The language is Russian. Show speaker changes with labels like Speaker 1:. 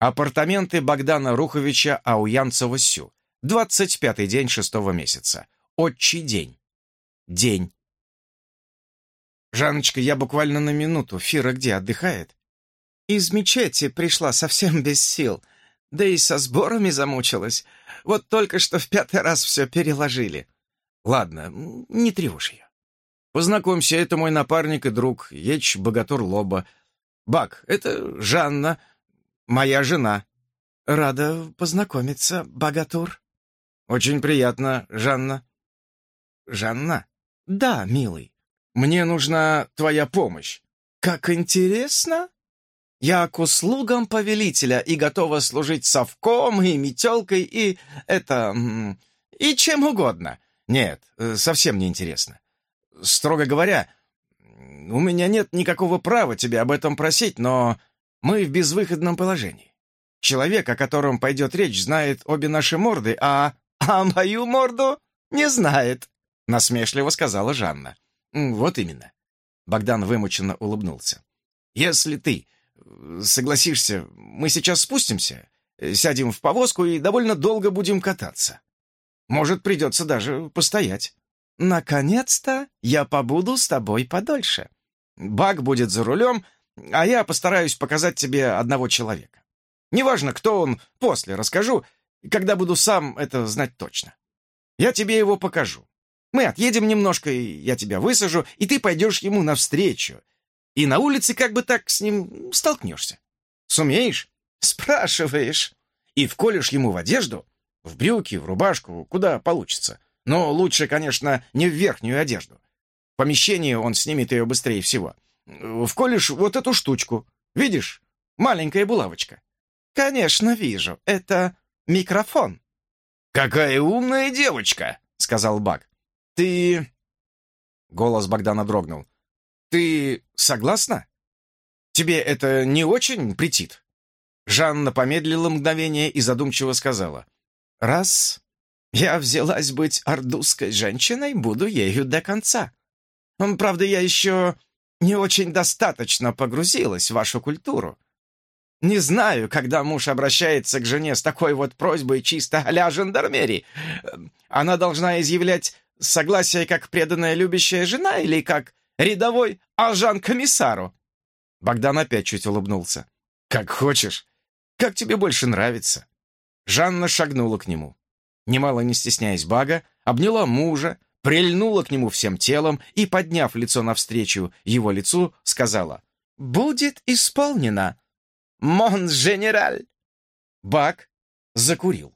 Speaker 1: Апартаменты Богдана Руховича Ауянцева-Сю. 25-й день шестого месяца. Отчий день. День. «Жанночка, я буквально на минуту. Фира где, отдыхает?»
Speaker 2: «Из мечети пришла совсем без сил. Да и со сборами замучилась. Вот только что в пятый раз все переложили».
Speaker 1: «Ладно, не тревожь ее. Познакомься, это мой напарник и друг, Еч Богатур Лоба. Бак, это Жанна, моя жена».
Speaker 2: «Рада познакомиться, Богатур».
Speaker 1: «Очень приятно, Жанна».
Speaker 2: «Жанна?» «Да, милый».
Speaker 1: «Мне нужна твоя помощь».
Speaker 2: «Как интересно!» «Я к услугам повелителя и готова служить совком и метелкой и... это... и чем угодно».
Speaker 1: «Нет, э, совсем не интересно. Строго говоря, у меня нет никакого права тебя об этом просить, но мы в безвыходном положении. Человек, о котором пойдет речь, знает обе наши морды, а...
Speaker 2: а мою морду не знает», —
Speaker 1: насмешливо сказала Жанна. «Вот именно». Богдан вымученно улыбнулся. «Если ты согласишься, мы сейчас спустимся, сядем в повозку и довольно долго будем кататься. Может, придется даже постоять».
Speaker 2: «Наконец-то я побуду с тобой подольше.
Speaker 1: Баг будет за рулем, а я постараюсь показать тебе одного человека. Неважно, кто он, после расскажу, когда буду сам это знать точно. Я тебе его покажу. Мы отъедем немножко, и я тебя высажу, и ты пойдешь ему навстречу. И на улице как бы так с ним столкнешься. Сумеешь?
Speaker 2: Спрашиваешь.
Speaker 1: И вколешь ему в одежду, в брюки, в рубашку, куда получится. Но лучше, конечно, не в верхнюю одежду. В помещении он снимет ее быстрее всего. Вколешь вот эту штучку. Видишь? Маленькая булавочка.
Speaker 2: Конечно, вижу. Это микрофон.
Speaker 1: «Какая умная девочка!» — сказал Бак. «Ты...» Голос Богдана дрогнул. «Ты согласна? Тебе это не очень претит?» Жанна помедлила мгновение и задумчиво сказала.
Speaker 2: «Раз я взялась быть ордузской женщиной, буду ею до конца. Правда, я еще не очень достаточно погрузилась в вашу культуру. Не знаю, когда муж обращается к жене с такой вот просьбой чисто а-ля жандармерии. Она должна изъявлять согласие как преданная любящая жена или как рядовой ажан комиссару?»
Speaker 1: Богдан опять чуть улыбнулся. «Как хочешь. Как тебе больше нравится?» Жанна шагнула к нему. Немало не стесняясь Бага, обняла мужа, прильнула к нему всем телом и, подняв лицо навстречу его лицу, сказала «Будет исполнено, мон генераль!» Баг закурил.